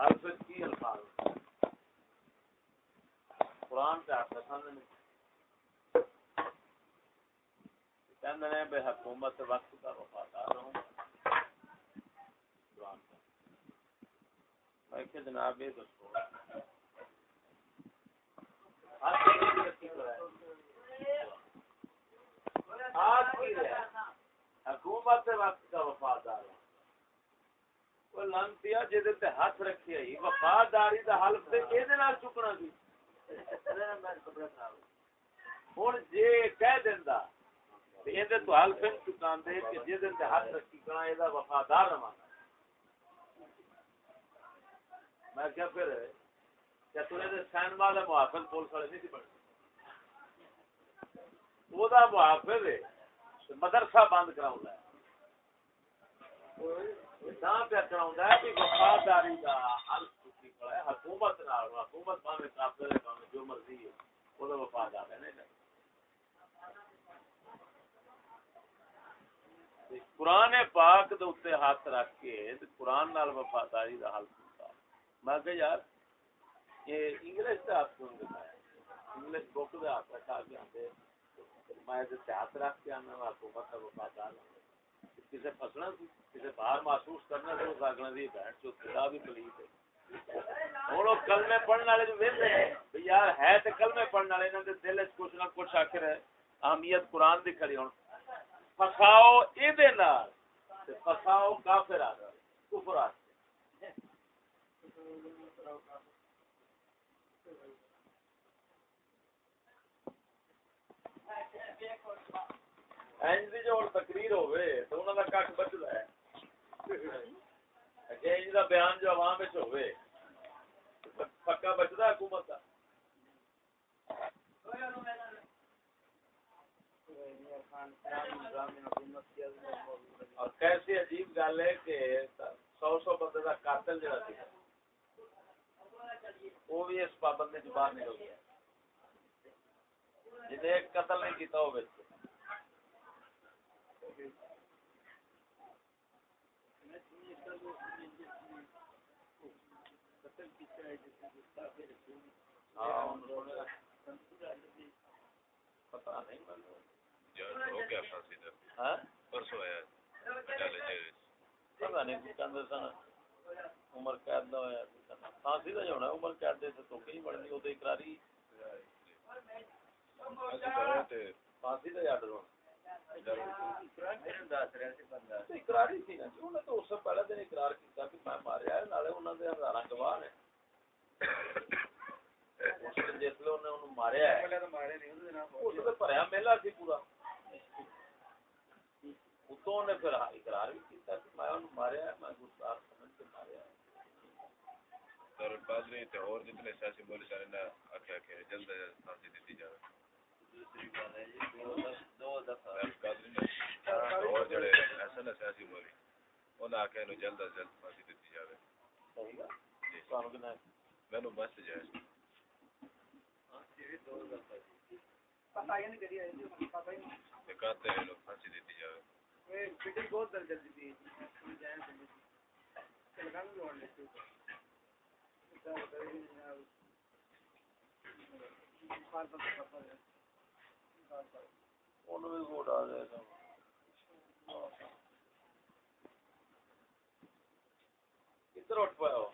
حرف کی الفاظ۔ قرآن پہ آپ رکھنے کہندے نے بے حکومت وقت کا وفادار ہوں۔ قرآن کا میں کہ جناب یہ دسو۔ حکومت وقت کا وفادار ہوں وہ لانتی جی ہاتھ رکھی وفاداری دا حلف تے چکنا سی ہوں جی کہہ دینا تو حلف چکان دے کہ جی ہاتھ رکھی یہ وفادار رہا میں کیا پھر کیا سین محافظ پولیس والے نہیں بنے وہ محافظ مدرسہ بند کراؤں وفاداری حکومت حکومت جو مرضی ہے وفادار ہے قرآن پاک دے ہاتھ رکھ کے قرآن نال وفاداری کا حل کیتا میں کہ یار یہ انگلش کا ہاتھ کیوں دکھایا انگلش بک دے ہاتھ رکھا کے آتے میں ہاتھ رکھ کے آنا حکومت کا وفادار باہر محسوس کرنا تو اس دی بہن چو کتاب ہی پلیت ہے۔ ہوں کلمے پڑھنے والے جو یار ہے تو کلمے پڑھنے والے انہوں دل چ کچھ نہ کچھ آخر ہے۔ اہمیت قرآن دی کھڑی ہوں فساؤ یہ فساؤ کافر آ کفر آ جو تقریر ہوئے تو انہوں کا ہے انج کا بیان جو عوام ہوئے، پکا بچتا حکومت کا۔ اور کیسی عجیب گل ہے کہ سو سو بندے کا قاتل جڑا سی وہ بھی اس پابندی چ باہر نکل گیا۔ جنہیں ایک قتل نہیں کیتا، وہ پتا نہیں عمر قید ہوا پھانسی کا ہونا عمر قید دے تو وہ اقراری پھانسی کا ہونا اقراری تھی نا انہیں تو اس سے پہلے دن اقرار کہ میں ماریا ہے نالے انہوں نے گواہ نے جس ماریا ہے۔ اس میلہ سی پورا اتوں نے پھر اقرار بھی کہ میں انہوں ماریا ہے میں گستاخ سمجھ کے ماریا ہے پادری تے اور جتنے سیاسی سارے نے آکھیا کہ جلد از جلد پھانسی دتی جاوے ہے ہاں یہ دو دفعہ پتہ ہی نہیں کری ہے پتہ ہی نہیں کہتے ہیں لوگ پھانسی دیتی جاوے بہت درد جلدی کدھر اٹھ پایا ہو۔